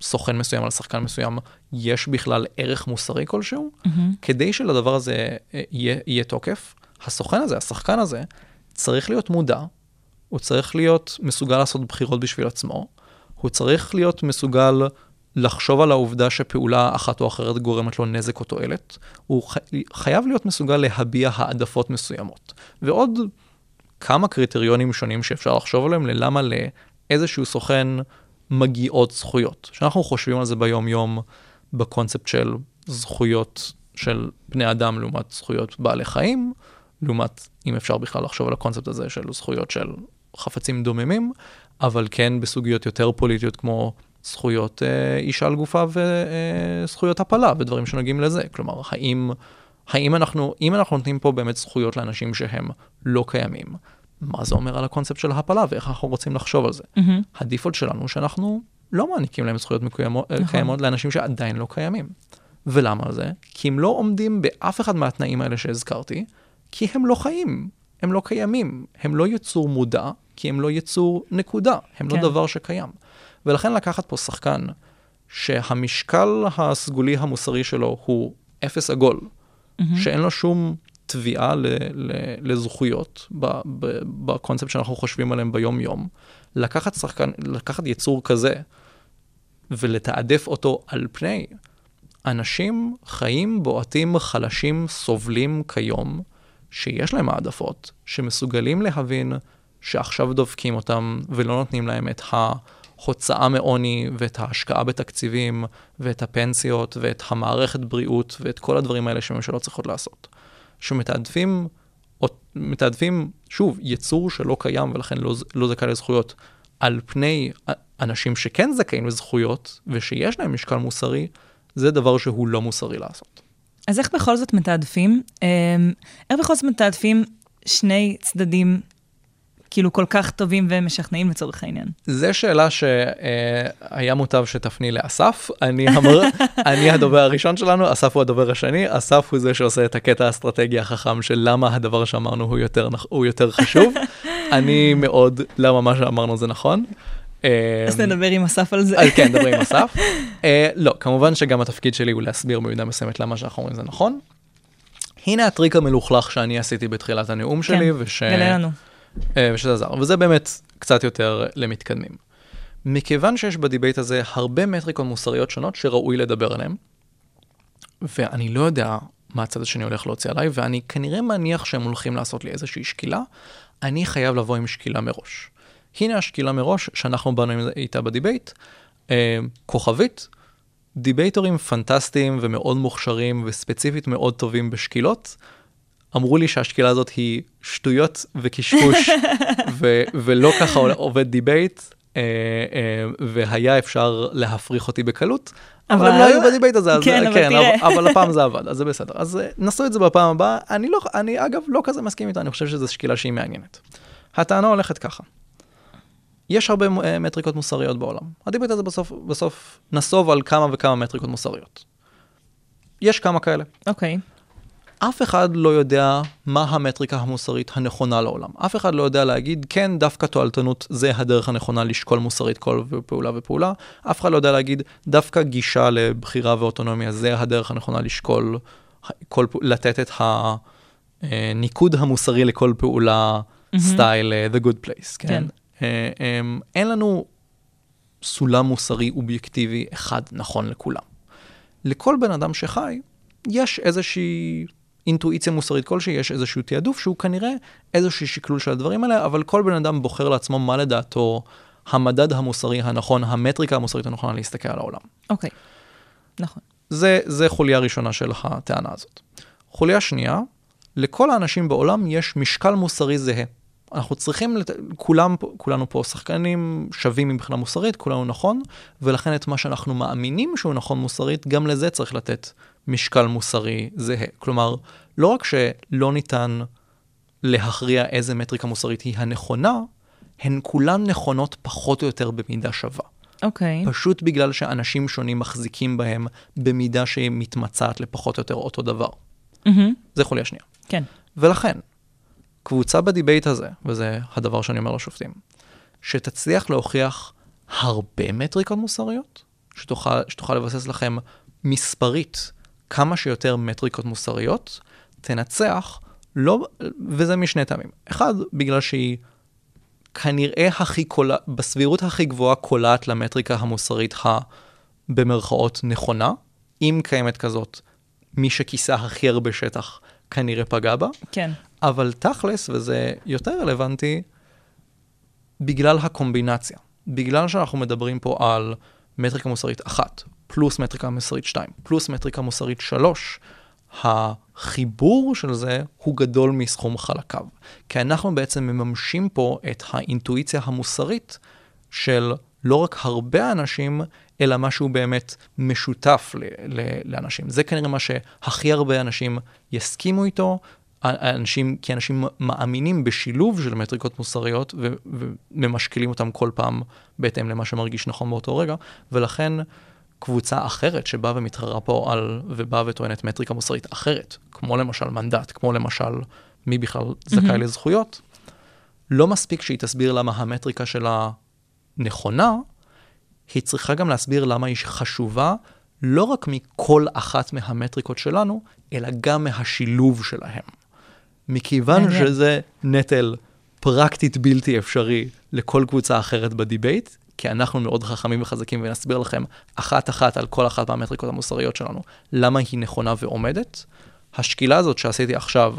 סוכן מסוים, על שחקן מסוים, יש בכלל ערך מוסרי כלשהו, מהמם. כדי שלדבר הזה אה, יהיה, יהיה תוקף, הסוכן הזה, השחקן הזה, צריך להיות מודע, הוא צריך להיות מסוגל לעשות בחירות בשביל עצמו, הוא צריך להיות מסוגל לחשוב על העובדה שפעולה אחת או אחרת גורמת לו נזק או תועלת, הוא ח... חייב להיות מסוגל להביע העדפות מסוימות. ועוד כמה קריטריונים שונים שאפשר לחשוב עליהם ללמה לאיזשהו סוכן מגיעות זכויות. כשאנחנו חושבים על זה ביום-יום בקונספט של זכויות של בני אדם לעומת זכויות בעלי חיים, לעומת, אם אפשר בכלל לחשוב על הקונספט הזה של זכויות של חפצים דוממים, אבל כן בסוגיות יותר פוליטיות כמו זכויות אה, אישה על גופה וזכויות הפלה ודברים שנוגעים לזה. כלומר, האם, האם אנחנו, אם אנחנו נותנים פה באמת זכויות לאנשים שהם לא קיימים, מה זה אומר על הקונספט של הפלה ואיך אנחנו רוצים לחשוב על זה? מהמם. הדיפולט שלנו שאנחנו לא מעניקים להם זכויות מקוימות, נכון. קיימות לאנשים שעדיין לא קיימים. ולמה זה? כי הם לא עומדים באף אחד מהתנאים האלה שהזכרתי, כי הם לא חיים, הם לא קיימים, הם לא יצור מודע, כי הם לא יצור נקודה, הם כן. לא דבר שקיים. ולכן לקחת פה שחקן שהמשקל הסגולי המוסרי שלו הוא אפס עגול, מהמם. שאין לו שום תביעה ל- ל- לזכויות בקונספט שאנחנו חושבים עליהם ביום-יום, לקחת שחקן, לקחת יצור כזה ולתעדף אותו על פני אנשים חיים, בועטים, חלשים, סובלים כיום, שיש להם העדפות, שמסוגלים להבין שעכשיו דופקים אותם ולא נותנים להם את ההוצאה מעוני ואת ההשקעה בתקציבים ואת הפנסיות ואת המערכת בריאות ואת כל הדברים האלה שממשלות צריכות לעשות. שמתעדפים, מתעדפים, שוב, יצור שלא קיים ולכן לא, לא זכאי לזכויות, על פני אנשים שכן זכאים לזכויות ושיש להם משקל מוסרי, זה דבר שהוא לא מוסרי לעשות. אז איך בכל זאת מתעדפים? אמ, איך בכל זאת מתעדפים שני צדדים כאילו כל כך טובים ומשכנעים לצורך העניין? זו שאלה שהיה מוטב שתפני לאסף. אני, המר... (laughs) אני הדובר הראשון שלנו, אסף הוא הדובר השני, אסף הוא זה שעושה את הקטע האסטרטגי החכם של למה הדבר שאמרנו הוא יותר, הוא יותר חשוב. (laughs) אני מאוד, למה מה שאמרנו זה נכון. אז אמ, נדבר עם אסף על זה. אז כן, דברי עם (laughs) אסף. אה, לא, כמובן שגם התפקיד שלי הוא להסביר במידה מסוימת למה שאנחנו אומרים זה נכון. הנה הטריק המלוכלך שאני עשיתי בתחילת הנאום שלי, כן, וש... גלה לנו. אה, ושזה עזר, וזה באמת קצת יותר למתקדמים. מכיוון שיש בדיבייט הזה הרבה מטריקות מוסריות שונות שראוי לדבר עליהן, ואני לא יודע מה הצד השני הולך להוציא עליי, ואני כנראה מניח שהם הולכים לעשות לי איזושהי שקילה, אני חייב לבוא עם שקילה מראש. הנה השקילה מראש שאנחנו באנו איתה בדיבייט, אה, כוכבית, דיבייטורים פנטסטיים ומאוד מוכשרים וספציפית מאוד טובים בשקילות. אמרו לי שהשקילה הזאת היא שטויות וקשקוש, (laughs) ו- ולא ככה עובד דיבייט, אה, אה, והיה אפשר להפריך אותי בקלות, אבל, אבל הם לא היו בדיבייט הזה, אז כן, אבל כן. אבל, אבל הפעם זה עבד, אז זה בסדר. אז אה, נסו את זה בפעם הבאה, אני לא, אני אגב לא כזה מסכים איתה, אני חושב שזו שקילה שהיא מעניינת. הטענה הולכת ככה. יש הרבה מטריקות מוסריות בעולם. הדיבייט הזה בסוף, בסוף נסוב על כמה וכמה מטריקות מוסריות. יש כמה כאלה. אוקיי. Okay. אף אחד לא יודע מה המטריקה המוסרית הנכונה לעולם. אף אחד לא יודע להגיד, כן, דווקא תועלתנות זה הדרך הנכונה לשקול מוסרית כל פעולה ופעולה. אף אחד לא יודע להגיד, דווקא גישה לבחירה ואוטונומיה זה הדרך הנכונה לשקול, כל, לתת את הניקוד המוסרי לכל פעולה, סטייל mm-hmm. uh, The Good Place, כן? כן. Uh, um, אין לנו סולם מוסרי אובייקטיבי אחד נכון לכולם. לכל בן אדם שחי, יש איזושהי אינטואיציה מוסרית כלשהי, יש איזשהו תעדוף שהוא כנראה איזשהו שקלול של הדברים האלה, אבל כל בן אדם בוחר לעצמו מה לדעתו המדד המוסרי הנכון, המטריקה המוסרית הנכונה להסתכל על העולם. אוקיי, okay. נכון. זה, זה חוליה ראשונה של הטענה הזאת. חוליה שנייה, לכל האנשים בעולם יש משקל מוסרי זהה. אנחנו צריכים, לת... כולם, כולנו פה שחקנים שווים מבחינה מוסרית, כולנו נכון, ולכן את מה שאנחנו מאמינים שהוא נכון מוסרית, גם לזה צריך לתת משקל מוסרי זהה. כלומר, לא רק שלא ניתן להכריע איזה מטריקה מוסרית היא הנכונה, הן כולן נכונות פחות או יותר במידה שווה. אוקיי. Okay. פשוט בגלל שאנשים שונים מחזיקים בהם במידה שהיא מתמצעת לפחות או יותר אותו דבר. Mm-hmm. זה חוליה שנייה. כן. ולכן, קבוצה בדיבייט הזה, וזה הדבר שאני אומר לשופטים, שתצליח להוכיח הרבה מטריקות מוסריות, שתוכל, שתוכל לבסס לכם מספרית כמה שיותר מטריקות מוסריות, תנצח, לא, וזה משני טעמים. אחד, בגלל שהיא כנראה הכי קולה, בסבירות הכי גבוהה קולעת למטריקה המוסרית ה... במרכאות נכונה. אם קיימת כזאת, מי שכיסה הכי הרבה שטח כנראה פגע בה. כן. אבל תכלס, וזה יותר רלוונטי, בגלל הקומבינציה. בגלל שאנחנו מדברים פה על מטריקה מוסרית אחת, פלוס מטריקה מוסרית 2, פלוס מטריקה מוסרית 3, החיבור של זה הוא גדול מסכום חלקיו. כי אנחנו בעצם מממשים פה את האינטואיציה המוסרית של לא רק הרבה אנשים, אלא משהו באמת משותף ל- ל- לאנשים. זה כנראה מה שהכי הרבה אנשים יסכימו איתו, אנשים, כי אנשים מאמינים בשילוב של מטריקות מוסריות ו- וממשקילים אותם כל פעם בהתאם למה שמרגיש נכון באותו רגע, ולכן קבוצה אחרת שבאה ומתחרה פה על, ובאה וטוענת מטריקה מוסרית אחרת, כמו למשל מנדט, כמו למשל מי בכלל זכאי mm-hmm. לזכויות, לא מספיק שהיא תסביר למה המטריקה שלה נכונה, היא צריכה גם להסביר למה היא חשובה לא רק מכל אחת מהמטריקות שלנו, אלא גם מהשילוב שלהם. מכיוון שזה נטל פרקטית בלתי אפשרי לכל קבוצה אחרת בדיבייט, כי אנחנו מאוד חכמים וחזקים ונסביר לכם אחת-אחת על כל אחת מהמטריקות המוסריות שלנו, למה היא נכונה ועומדת. השקילה הזאת שעשיתי עכשיו,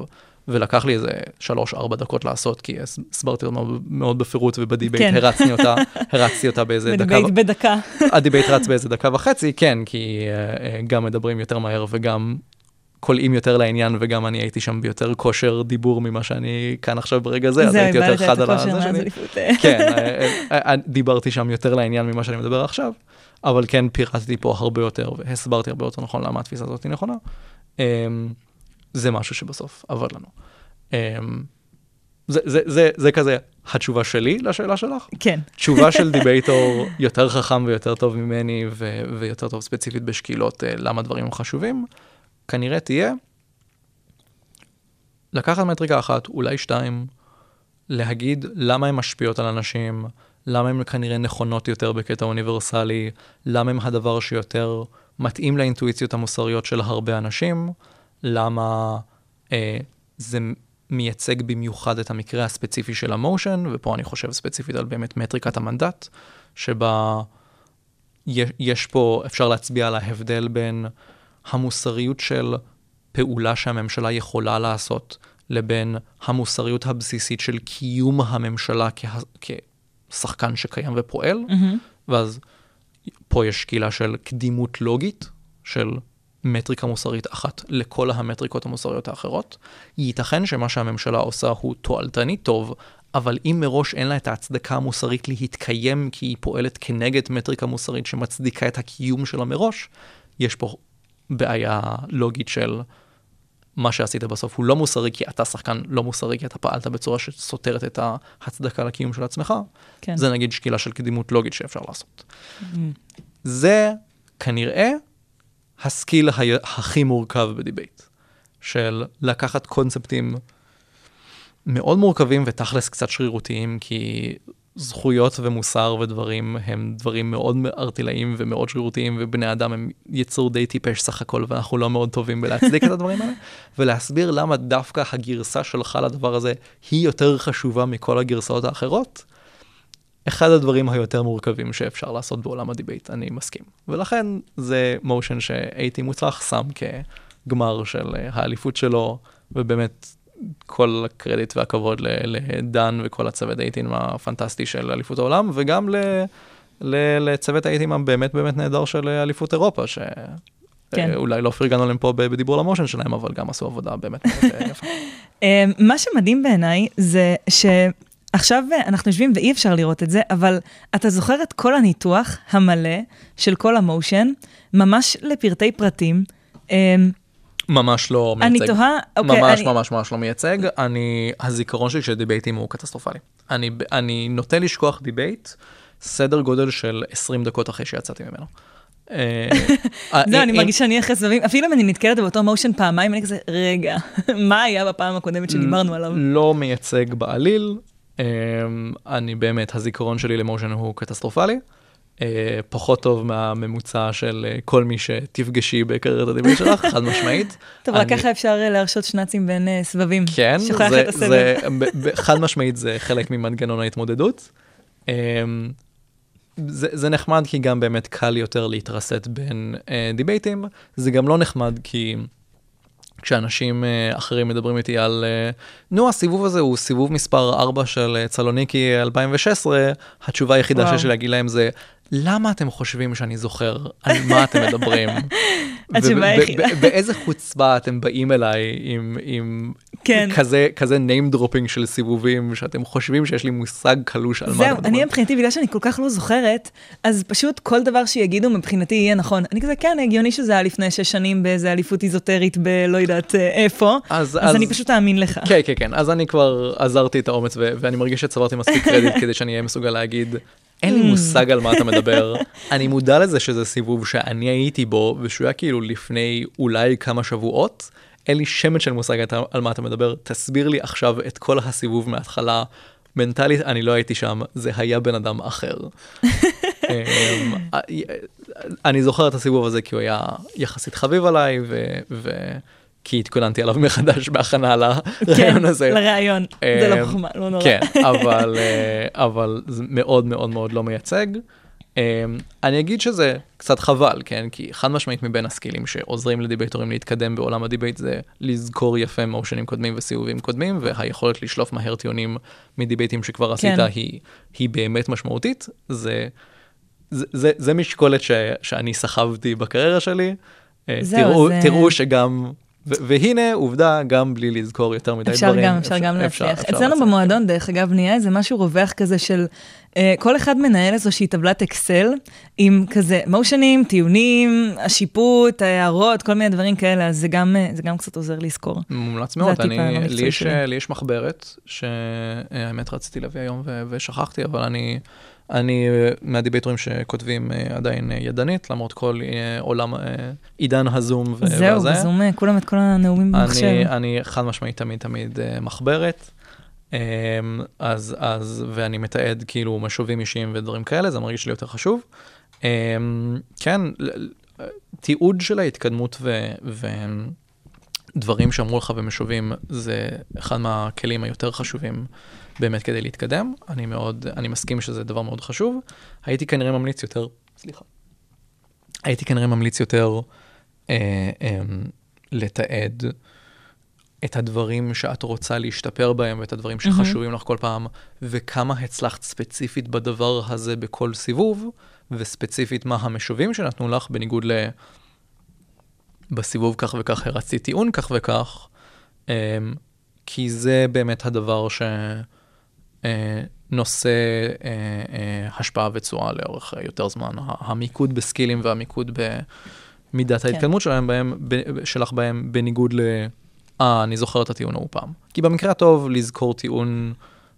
ולקח לי איזה שלוש-ארבע דקות לעשות, כי הסברתי אותה מאוד, מאוד בפירוט, ובדיבייט כן. הרצתי אותה, הרצתי אותה באיזה (laughs) דקה. בדיבייט בדקה. הדיבייט רץ באיזה דקה וחצי, כן, כי uh, גם מדברים יותר מהר וגם קולעים יותר לעניין, וגם אני הייתי שם ביותר כושר דיבור ממה שאני כאן עכשיו ברגע זה, אז הייתי יותר חד על הזה שלי. כן, אה, אה, דיברתי שם יותר לעניין ממה שאני מדבר עכשיו, אבל כן פירטתי פה הרבה יותר, והסברתי הרבה יותר נכון למה התפיסה הזאת היא נכונה. אמ, זה משהו שבסוף עבד לנו. אמ, זה, זה, זה, זה כזה התשובה שלי לשאלה שלך. כן. תשובה של (laughs) דיבייטור יותר חכם ויותר טוב ממני, ו- ויותר טוב ספציפית בשקילות למה דברים חשובים, כנראה תהיה לקחת מטריקה אחת, אולי שתיים, להגיד למה הן משפיעות על אנשים, למה הן כנראה נכונות יותר בקטע אוניברסלי, למה הן הדבר שיותר מתאים לאינטואיציות המוסריות של הרבה אנשים, למה אה, זה מייצג במיוחד את המקרה הספציפי של המושן, ופה אני חושב ספציפית על באמת מטריקת המנדט, שבה יש פה, אפשר להצביע על ההבדל בין המוסריות של פעולה שהממשלה יכולה לעשות, לבין המוסריות הבסיסית של קיום הממשלה שחקן שקיים ופועל, מהמם. ואז פה יש שקילה של קדימות לוגית, של מטריקה מוסרית אחת לכל המטריקות המוסריות האחרות. ייתכן שמה שהממשלה עושה הוא תועלתני טוב, אבל אם מראש אין לה את ההצדקה המוסרית להתקיים כי היא פועלת כנגד מטריקה מוסרית שמצדיקה את הקיום שלה מראש, יש פה בעיה לוגית של מה שעשית בסוף הוא לא מוסרי כי אתה שחקן לא מוסרי כי אתה פעלת בצורה שסותרת את ההצדקה לקיום של עצמך. כן. זה נגיד שקילה של קדימות לוגית שאפשר לעשות. מהמם. זה כנראה ה skill ה- הכי מורכב בדיבייט, של לקחת קונספטים מאוד מורכבים ותכלס קצת שרירותיים, כי זכויות ומוסר ודברים הם דברים מאוד ערטילאיים ומאוד שרירותיים, ובני אדם הם יצור די טיפש סך הכל, ואנחנו לא מאוד טובים בלהצדיק את הדברים האלה, (laughs) ולהסביר למה דווקא הגרסה שלך לדבר הזה היא יותר חשובה מכל הגרסאות האחרות. אחד הדברים היותר מורכבים שאפשר לעשות בעולם הדיבייט, אני מסכים. ולכן זה motion שהיה מוצלח שם בגמר של אה, האליפות שלו, ובאמת כל הקרדיט והכבוד לדן וכל הצוות האייטים הפנטסטי של אליפות העולם, וגם ל- ל- לצוות האייטים הבאמת באמת נהדר של אליפות אירופה, ש... כן. אה, אולי לא פרגנו להם פה בדיבור על ה motion שלהם, אבל גם עשו עבודה באמת אה, יפה. (laughs) אה, מה שמדהים בעיניי זה שעכשיו אה, אנחנו יושבים ואי אפשר לראות את זה, אבל אתה זוכר את כל הניתוח המלא של כל ה motion, ממש לפרטי פרטים. ממש לא מייצג. אני תוהה, אוקיי, ממש אני- ממש ממש לא מייצג. אני, הזיכרון שלי של דיבייטים הוא קטסטרופלי. אני, אני נוטה לשכוח דיבייט סדר גודל של 20 דקות אחרי שיצאתי ממנו. (laughs) אם- אני מרגישה שאני אחרי סבבים, אפילו אם אני נתקלת באותו motion פעמיים, אני כזה, רגע, (laughs) מה היה בפעם הקודמת שדיברנו עליו? לא מייצג בעליל. אה, אני באמת, הזיכרון שלי ל motion הוא קטסטרופלי. אה, פחות טוב מהממוצע של אה, כל מי שתפגשי בקריירת הדיבייט שלך, (laughs) חד משמעית. טוב, רק ככה אפשר אה, להרשות שנ"צים בין אה, סבבים. כן, זה. זה, חד משמעית זה חלק ממנגנון ההתמודדות. זה, זה נחמד כי גם באמת קל יותר להתרסט בין אה, דיבייטים, זה גם לא נחמד כי כשאנשים אה, אחרים מדברים איתי על, אה, נו, הסיבוב הזה הוא סיבוב מספר 4 של צלוניקי 2016, התשובה היחידה. שיש לי להגיד להם זה, למה אתם חושבים שאני זוכר? על מה אתם מדברים? התשובה (laughs) וב- היחידה. באיזה חוצפה אתם באים אליי עם, עם כן. כזה, כזה name dropping של סיבובים, שאתם חושבים שיש לי מושג קלוש על מה זהו, אתם מדברים. אני מבחינתי, בגלל שאני כל כך לא זוכרת, אז פשוט כל דבר שיגידו מבחינתי יהיה נכון. אני כזה, כן, הגיוני שזה היה לפני שש שנים באיזה אליפות איזוטרית בלא יודעת אה, איפה, אז- אז אז- אני פשוט אאמין לך. כן, כן, כן, אז אני כבר עזרתי את האומץ, ואני מרגיש שצברתי מספיק קרדיט (laughs) כדי שאני אהיה מסוגל להגיד, אין לי מושג על מה אתה מדבר. (laughs) אני מודע לזה שזה סיבוב שאני הייתי בו, ושהוא היה כאילו לפני אולי כמה שבועות. אין לי שמץ של מושג על מה אתה מדבר, תסביר לי עכשיו את כל הסיבוב מההתחלה. מנטלית אני לא הייתי שם, זה היה בן אדם אחר. (laughs) אמ, אני זוכר את הסיבוב הזה כי הוא היה יחסית חביב עליי, ו... ו- כי התכוננתי עליו מחדש בהכנה לריאיון הזה. כן, לריאיון. זה לא אמ, חוכמה, לא נורא. כן, אבל, אה, אבל זה מאוד מאוד מאוד לא מייצג. אמ, אני אגיד שזה קצת חבל, כן? כי חד משמעית מבין הסקילים שעוזרים לדיבייטורים להתקדם בעולם הדיבייט זה לזכור יפה מושנים קודמים וסיבובים קודמים, והיכולת לשלוף מהר טיעונים מדיבייטים שכבר עשית כן. היא, היא באמת משמעותית. זה, זה, זה, זה משקולת ש, שאני סחבתי בקריירה שלי. אה, זהו, תראו, זה- תראו שגם, והנה עובדה, גם בלי לזכור יותר מדי אפשר דברים. גם, אפשר גם אפשר- להצליח. אפשר אצלנו להצליח. במועדון, דרך אגב, נהיה איזה משהו רווח כזה של... אה, כל אחד מנהל איזושהי טבלת אקסל עם כזה מושנים, טיעונים, השיפוט, ההערות, כל מיני דברים כאלה, אז זה גם, אה, זה גם קצת עוזר לזכור. מומלץ מאוד, אני, המקצועי לי, יש. לי יש מחברת, שהאמת רציתי להביא היום ו- ושכחתי, אבל אני, אני מהדיבייטורים שכותבים אה, עדיין אה, ידנית, למרות כל אה, עולם, עידן הזום ו- זהו, וזה. בזום כולם את כל הנאומים במחשב. אני, אני חד משמעית תמיד תמיד מחברת. אמ, אז, אז, ואני מתעד כאילו משובים אישיים ודברים כאלה, זה מרגיש לי יותר חשוב. אמ, כן, תיעוד של ההתקדמות ו... ודברים שאמרו לך במשובים זה אחד מהכלים היותר חשובים באמת כדי להתקדם. אני מאוד, אני מסכים שזה דבר מאוד חשוב. הייתי כנראה ממליץ יותר, סליחה. הייתי כנראה ממליץ יותר אה, אה, לתעד את הדברים שאת רוצה להשתפר בהם ואת הדברים שחשובים לך כל פעם, וכמה הצלחת ספציפית בדבר הזה בכל סיבוב, וספציפית מה המשובים שנתנו לך, בניגוד ל... בסיבוב כך וכך הרצתי טיעון כך וכך, אמ, כי זה באמת הדבר שנושא אה, אה, השפעה ותשואה לאורך יותר זמן. המיקוד בסקילים והמיקוד במידת כן. ההתקדמות שלהם בהם, שלך בהם, בניגוד ל... אה, אני זוכר את הטיעון ההוא פעם. כי במקרה הטוב, לזכור טיעון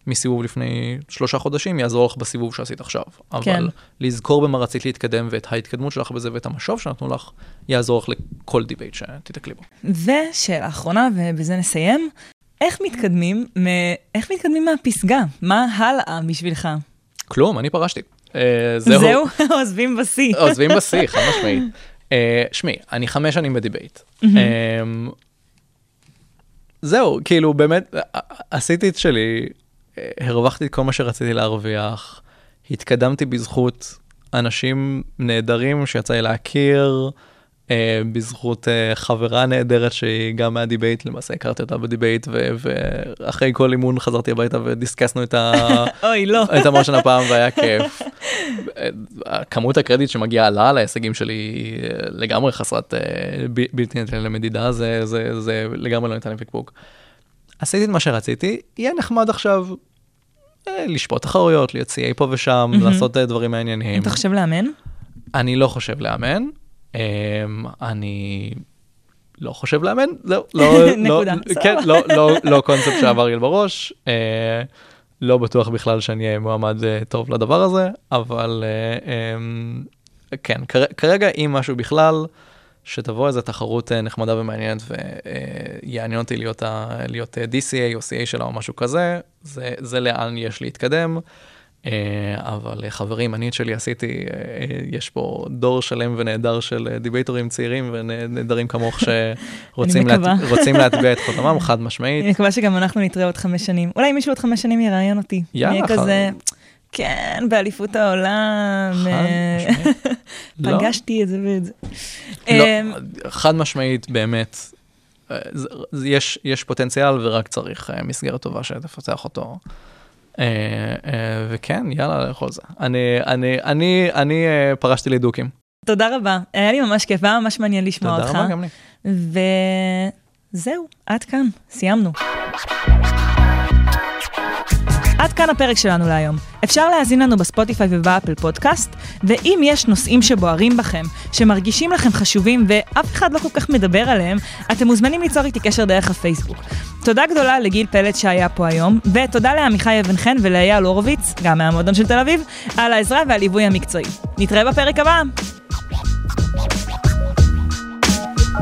מסיבוב לפני שלושה חודשים יעזור לך בסיבוב שעשית עכשיו. כן. אבל לזכור במה רצית להתקדם ואת ההתקדמות שלך בזה ואת המשוב שנתנו לך, יעזור לך לכל דיבייט שתתקלי בו. ושאלה אחרונה, ובזה נסיים, איך מתקדמים, מ... איך מתקדמים מהפסגה? מה הלאה בשבילך? כלום, אני פרשתי. Uh, זהו, זהו? (laughs) עוזבים בשיא. עוזבים בשיא, חד משמעית. Uh, שמעי, אני חמש שנים בדיבייט. Mm-hmm. Uh, זהו, כאילו באמת, עשיתי את שלי, הרווחתי את כל מה שרציתי להרוויח, התקדמתי בזכות אנשים נהדרים שיצא לי להכיר, אה, בזכות אה, חברה נהדרת שהיא גם מהדיבייט, למעשה הכרתי אותה בדיבייט, ואחרי כל אימון חזרתי הביתה ודיסקסנו את, ה... (laughs) אוי, לא. את ה motion הפעם והיה כיף. כמות הקרדיט שמגיעה לה להישגים שלי היא לגמרי חסרת בלתי ניתן למדידה, זה, זה, זה לגמרי לא ניתן לפקפוק. עשיתי את מה שרציתי, יהיה נחמד עכשיו לשפוט תחרויות, להיות CA פה ושם. לעשות דברים מעניינים. אתה חושב לאמן? אני לא חושב לאמן. Um, אני לא חושב לאמן, זהו, לא, (laughs) לא, כן, לא, לא, לא קונספט שעבר לי בראש, uh, לא בטוח בכלל שאני אהיה מועמד uh, טוב לדבר הזה, אבל uh, um, כן, כר, כרגע אם משהו בכלל, שתבוא איזו תחרות נחמדה ומעניינת ויעניין אותי להיות, ה, להיות DCA או CA שלה או משהו כזה, זה, זה לאן יש להתקדם. אה, אבל חברים, אני את שלי עשיתי, אה, יש פה דור שלם ונהדר של דיבייטורים צעירים ונהדרים כמוך (laughs) שרוצים להטביע את חותמם, חד משמעית. אני מקווה שגם אנחנו נתראה עוד חמש שנים. אולי מישהו עוד חמש שנים יראיין אותי. יאללה. כזה, כן, באליפות העולם. אה, משמעית. (laughs) פגשתי את זה ואת זה. לא, חד משמעית, באמת. יש, יש פוטנציאל ורק צריך מסגרת טובה שתפתח אותו. אה, אה, וכן, יאללה, לאכול זה. אני, אני, אני, אני אה, פרשתי לדוקים. תודה רבה, היה לי ממש כיף, היה ממש מעניין לשמוע אותך. תודה רבה גם לי. וזהו, עד כאן, סיימנו. עד כאן הפרק שלנו להיום. אפשר להאזין לנו בספוטיפיי ובאפל פודקאסט, ואם יש נושאים שבוערים בכם, שמרגישים לכם חשובים ואף אחד לא כל כך מדבר עליהם, אתם מוזמנים ליצור איתי קשר דרך הפייסבוק. תודה גדולה לגיל פלד שהיה פה היום, ותודה לעמיחי אבן חן ולאייל הורוביץ, גם מהמועדון של תל אביב, על העזרה והליווי המקצועי. נתראה בפרק הבא!